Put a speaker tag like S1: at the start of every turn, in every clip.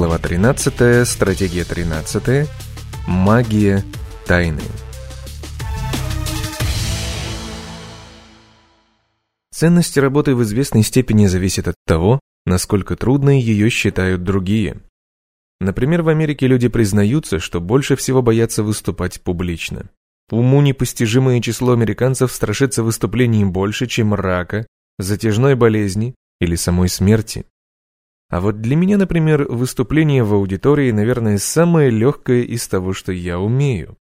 S1: Глава 13, стратегия 13, магия тайны. Ценность работы в известной степени зависит от того, насколько трудной ее считают другие. Например, в Америке люди признаются, что больше всего боятся выступать публично. Уму непостижимое число американцев страшится выступлений больше, чем рака, затяжной болезни или самой смерти. А вот для меня, например, выступление в аудитории, наверное, самое легкое из того, что я умею.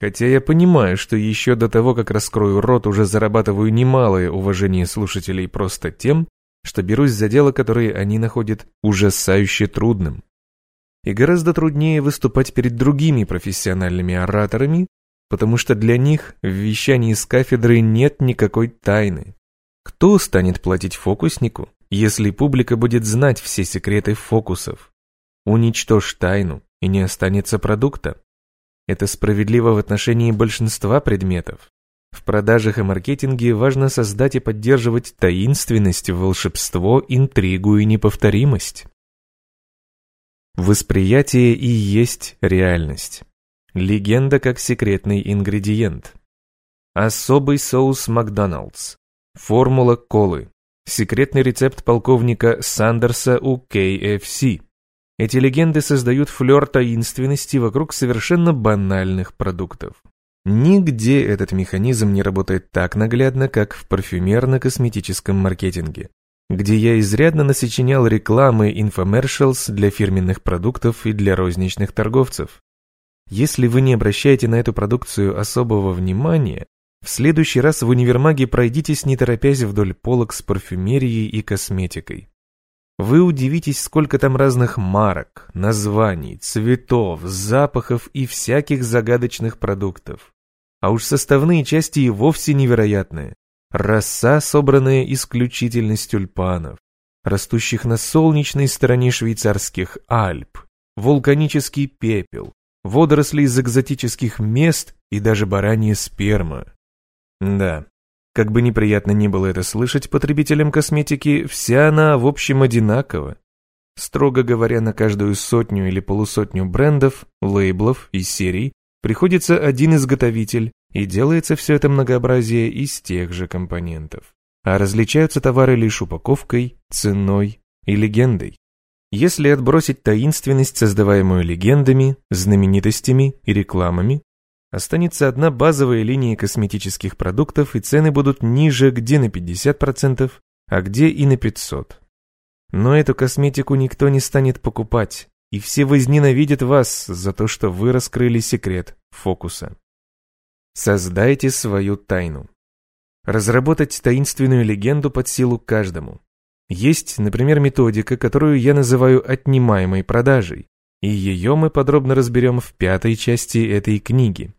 S1: Хотя я понимаю, что еще до того, как раскрою рот, уже зарабатываю немалое уважение слушателей просто тем, что берусь за дело, которое они находят ужасающе трудным. И гораздо труднее выступать перед другими профессиональными ораторами, потому что для них в вещании с кафедры нет никакой тайны. Кто станет платить фокуснику, если публика будет знать все секреты фокусов. Уничтожь тайну, и не останется продукта. Это справедливо в отношении большинства предметов. В продажах и маркетинге важно создать и поддерживать таинственность, волшебство, интригу и неповторимость. Восприятие и есть реальность. Легенда как секретный ингредиент. Особый соус Макдоналдс. Формула колы. Секретный рецепт полковника Сандерса у KFC. Эти легенды создают флер таинственности вокруг совершенно банальных продуктов. Нигде этот механизм не работает так наглядно, как в парфюмерно-косметическом маркетинге, где я изрядно насочинял рекламы инфомершалс для фирменных продуктов и для розничных торговцев. Если вы не обращаете на эту продукцию особого внимания, в следующий раз в универмаге пройдитесь, не торопясь вдоль полок с парфюмерией и косметикой. Вы удивитесь, сколько там разных марок, названий, цветов, запахов и всяких загадочных продуктов. А уж составные части и вовсе невероятные. Роса, собранная исключительно из тюльпанов, растущих на солнечной стороне швейцарских Альп, вулканический пепел, водоросли из экзотических мест и даже баранья сперма. Да, как бы неприятно ни было это слышать потребителям косметики, вся она в общем одинакова. Строго говоря, на каждую сотню или полусотню брендов, лейблов и серий приходится один изготовитель, и делается все это многообразие из тех же компонентов. А различаются товары лишь упаковкой, ценой и легендой. Если отбросить таинственность, создаваемую легендами, знаменитостями и рекламами, Останется одна базовая линия косметических продуктов, и цены будут ниже где на 50%, а где и на 500%. Но эту косметику никто не станет покупать, и все возненавидят вас за то, что вы раскрыли секрет фокуса. Создайте свою тайну. Разработать таинственную легенду под силу каждому. Есть, например, методика, которую я называю отнимаемой продажей, и ее мы подробно разберем в пятой части этой книги.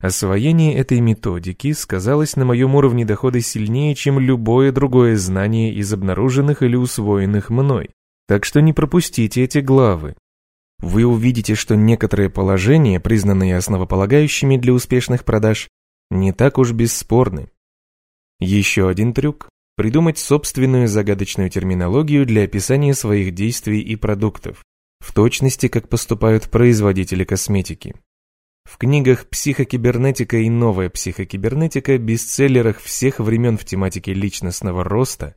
S1: Освоение этой методики сказалось на моем уровне дохода сильнее, чем любое другое знание из обнаруженных или усвоенных мной. Так что не пропустите эти главы. Вы увидите, что некоторые положения, признанные основополагающими для успешных продаж, не так уж бесспорны. Еще один трюк – придумать собственную загадочную терминологию для описания своих действий и продуктов, в точности как поступают производители косметики. В книгах «Психокибернетика» и «Новая психокибернетика» бестселлерах всех времен в тематике личностного роста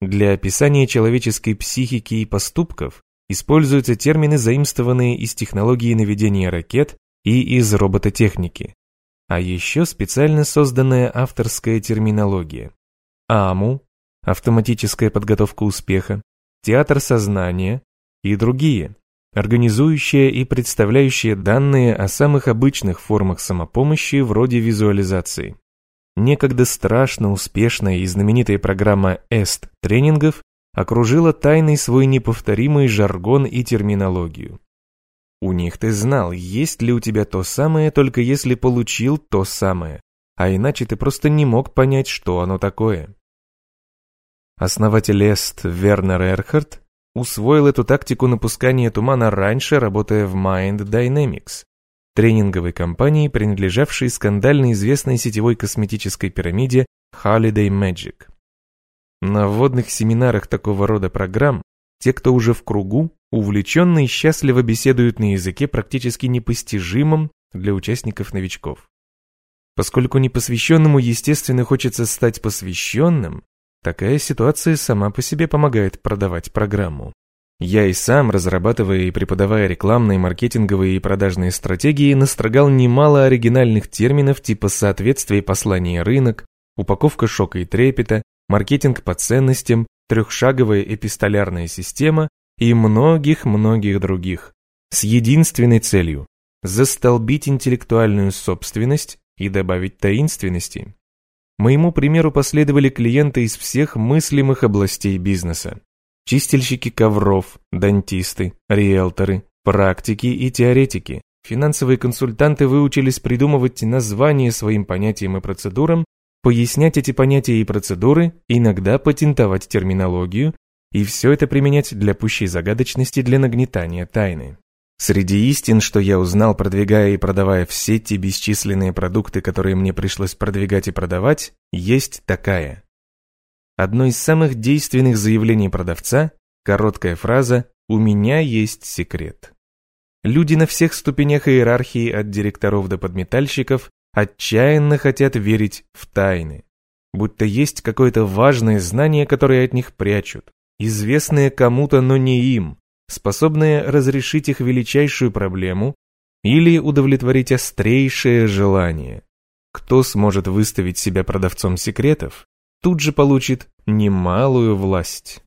S1: для описания человеческой психики и поступков используются термины, заимствованные из технологии наведения ракет и из робототехники. А еще специально созданная авторская терминология. АМУ, автоматическая подготовка успеха, театр сознания и другие организующая и представляющая данные о самых обычных формах самопомощи вроде визуализации. Некогда страшно успешная и знаменитая программа EST тренингов окружила тайной свой неповторимый жаргон и терминологию. У них ты знал, есть ли у тебя то самое, только если получил то самое, а иначе ты просто не мог понять, что оно такое. Основатель EST Вернер Эрхард усвоил эту тактику напускания тумана раньше, работая в Mind Dynamics, тренинговой компании, принадлежавшей скандально известной сетевой косметической пирамиде Holiday Magic. На вводных семинарах такого рода программ те, кто уже в кругу, увлеченно и счастливо беседуют на языке практически непостижимом для участников-новичков. Поскольку непосвященному, естественно, хочется стать посвященным, такая ситуация сама по себе помогает продавать программу. Я и сам, разрабатывая и преподавая рекламные, маркетинговые и продажные стратегии, настрогал немало оригинальных терминов типа соответствие послания рынок, упаковка шока и трепета, маркетинг по ценностям, трехшаговая эпистолярная система и многих-многих других, с единственной целью – застолбить интеллектуальную собственность и добавить таинственности. Моему примеру последовали клиенты из всех мыслимых областей бизнеса. Чистильщики ковров, дантисты, риэлторы, практики и теоретики. Финансовые консультанты выучились придумывать названия своим понятиям и процедурам, пояснять эти понятия и процедуры, иногда патентовать терминологию, и все это применять для пущей загадочности для нагнетания тайны. Среди истин, что я узнал, продвигая и продавая все те бесчисленные продукты, которые мне пришлось продвигать и продавать, есть такая. Одно из самых действенных заявлений продавца – короткая фраза «У меня есть секрет». Люди на всех ступенях иерархии от директоров до подметальщиков отчаянно хотят верить в тайны. Будто есть какое-то важное знание, которое от них прячут, известное кому-то, но не им, способное разрешить их величайшую проблему или удовлетворить острейшее желание. Кто сможет выставить себя продавцом секретов, тут же получит немалую власть.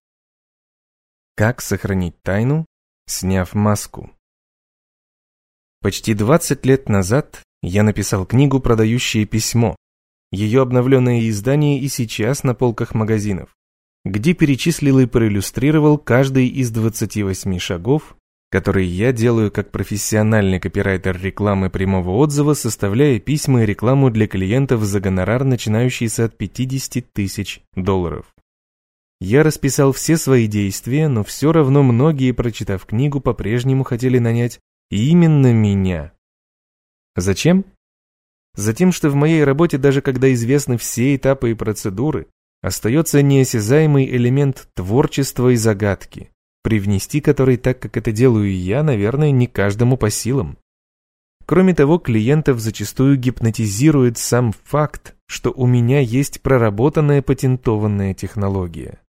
S1: Как сохранить тайну, сняв маску? Почти 20 лет назад я написал книгу «Продающее письмо». Ее обновленное издание и сейчас на полках магазинов где перечислил и проиллюстрировал каждый из 28 шагов, которые я делаю как профессиональный копирайтер рекламы прямого отзыва, составляя письма и рекламу для клиентов за гонорар, начинающийся от 50 тысяч долларов. Я расписал все свои действия, но все равно многие, прочитав книгу, по-прежнему хотели нанять именно меня. Зачем? Затем, что в моей работе, даже когда известны все этапы и процедуры, остается неосязаемый элемент творчества и загадки, привнести который, так как это делаю я, наверное, не каждому по силам. Кроме того, клиентов зачастую гипнотизирует сам факт, что у меня есть проработанная патентованная технология.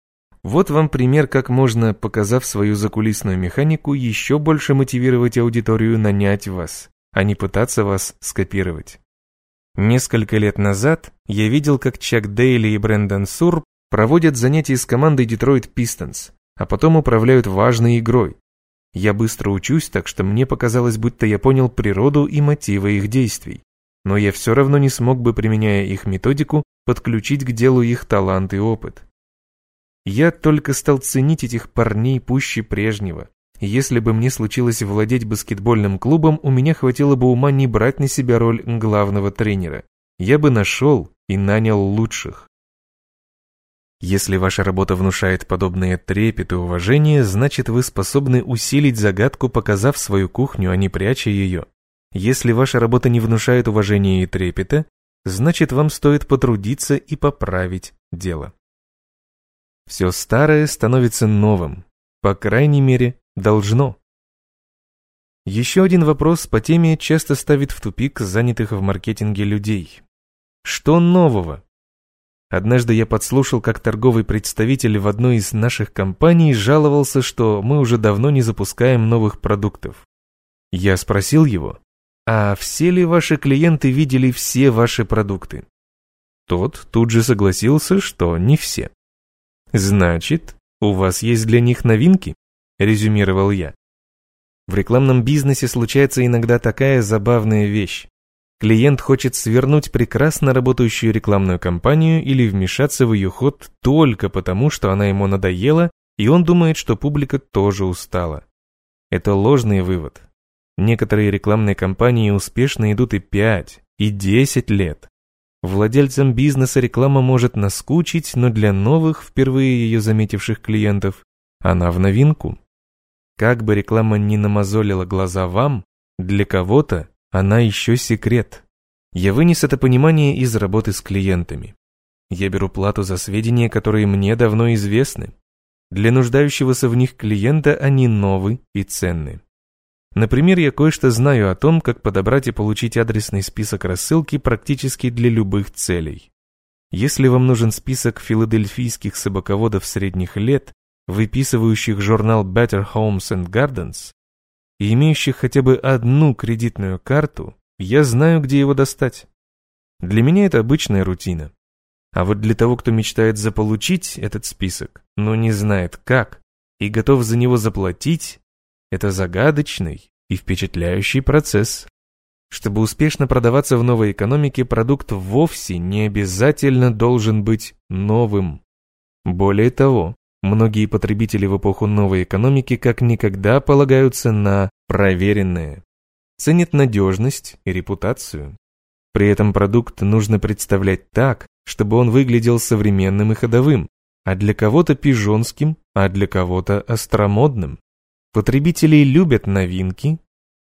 S1: Вот вам пример, как можно, показав свою закулисную механику, еще больше мотивировать аудиторию нанять вас, а не пытаться вас скопировать. Несколько лет назад я видел, как Чак Дейли и Брэндон Сур проводят занятия с командой Detroit Pistons, а потом управляют важной игрой. Я быстро учусь, так что мне показалось, будто я понял природу и мотивы их действий. Но я все равно не смог бы, применяя их методику, подключить к делу их талант и опыт. Я только стал ценить этих парней пуще прежнего, если бы мне случилось владеть баскетбольным клубом, у меня хватило бы ума не брать на себя роль главного тренера. Я бы нашел и нанял лучших. Если ваша работа внушает подобные трепет и уважение, значит вы способны усилить загадку, показав свою кухню, а не пряча ее. Если ваша работа не внушает уважения и трепета, значит вам стоит потрудиться и поправить дело. Все старое становится новым, по крайней мере, Должно. Еще один вопрос по теме часто ставит в тупик занятых в маркетинге людей. Что нового? Однажды я подслушал, как торговый представитель в одной из наших компаний жаловался, что мы уже давно не запускаем новых продуктов. Я спросил его, а все ли ваши клиенты видели все ваши продукты? Тот тут же согласился, что не все. Значит, у вас есть для них новинки? Резюмировал я. В рекламном бизнесе случается иногда такая забавная вещь. Клиент хочет свернуть прекрасно работающую рекламную кампанию или вмешаться в ее ход только потому, что она ему надоела, и он думает, что публика тоже устала. Это ложный вывод. Некоторые рекламные кампании успешно идут и 5, и 10 лет. Владельцам бизнеса реклама может наскучить, но для новых, впервые ее заметивших клиентов, она в новинку. Как бы реклама ни намазолила глаза вам, для кого-то она еще секрет. Я вынес это понимание из работы с клиентами. Я беру плату за сведения, которые мне давно известны. Для нуждающегося в них клиента они новы и ценны. Например, я кое-что знаю о том, как подобрать и получить адресный список рассылки практически для любых целей. Если вам нужен список филадельфийских собаководов средних лет, выписывающих журнал Better Homes and Gardens и имеющих хотя бы одну кредитную карту, я знаю, где его достать. Для меня это обычная рутина. А вот для того, кто мечтает заполучить этот список, но не знает как, и готов за него заплатить, это загадочный и впечатляющий процесс. Чтобы успешно продаваться в новой экономике, продукт вовсе не обязательно должен быть новым. Более того, многие потребители в эпоху новой экономики как никогда полагаются на проверенное. Ценят надежность и репутацию. При этом продукт нужно представлять так, чтобы он выглядел современным и ходовым, а для кого-то пижонским, а для кого-то остромодным. Потребители любят новинки,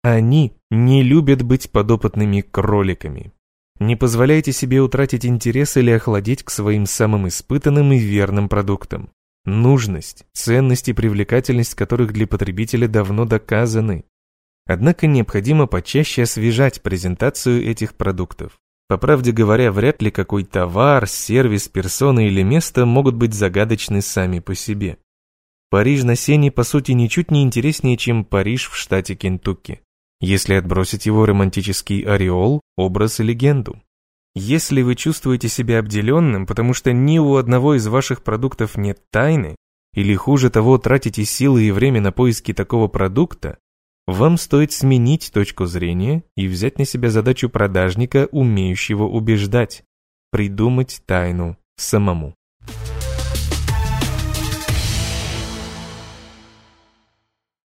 S1: они не любят быть подопытными кроликами. Не позволяйте себе утратить интерес или охладеть к своим самым испытанным и верным продуктам. Нужность, ценность и привлекательность которых для потребителя давно доказаны. Однако необходимо почаще освежать презентацию этих продуктов. По правде говоря, вряд ли какой товар, сервис, персона или место могут быть загадочны сами по себе. Париж на Сене по сути ничуть не интереснее, чем Париж в штате Кентукки, если отбросить его романтический ореол, образ и легенду. Если вы чувствуете себя обделенным, потому что ни у одного из ваших продуктов нет тайны, или хуже того, тратите силы и время на поиски такого продукта, вам стоит сменить точку зрения и взять на себя задачу продажника, умеющего убеждать, придумать тайну самому.